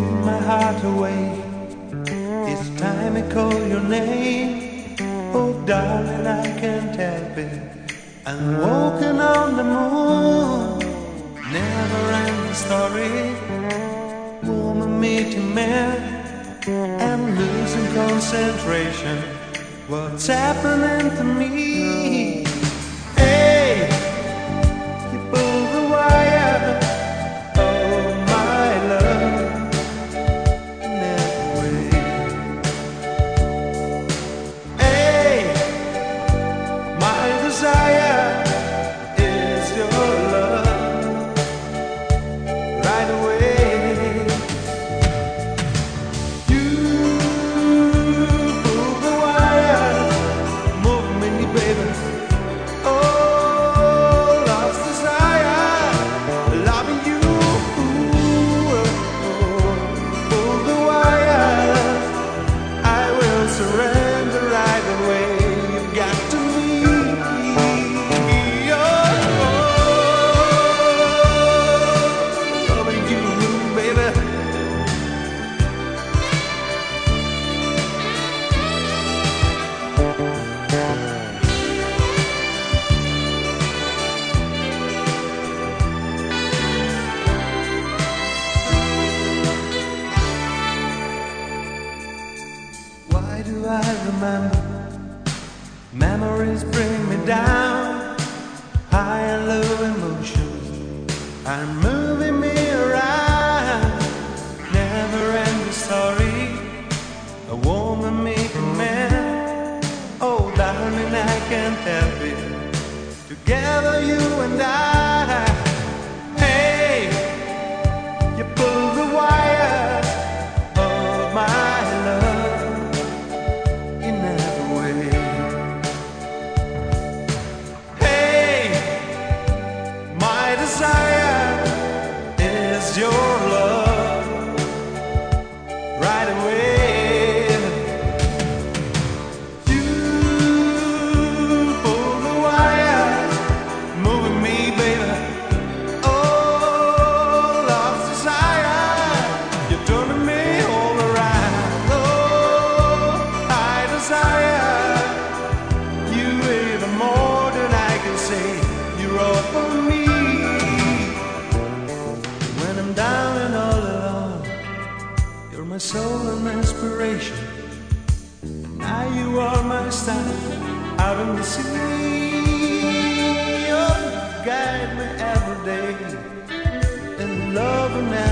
right away. It's time I call your name. Oh, darling, I can't help it. I'm walking on the moon. Never end story. Woman meeting man. I'm losing concentration. What's happening to me? Remember? Memories bring me down. High and low emotions are moving me around. Never end story. A woman make a man. Oh, darling, I can't help it. Together, you and I. my soul and my inspiration. Now you are my star out in the sea. Oh, you guide me every day in love and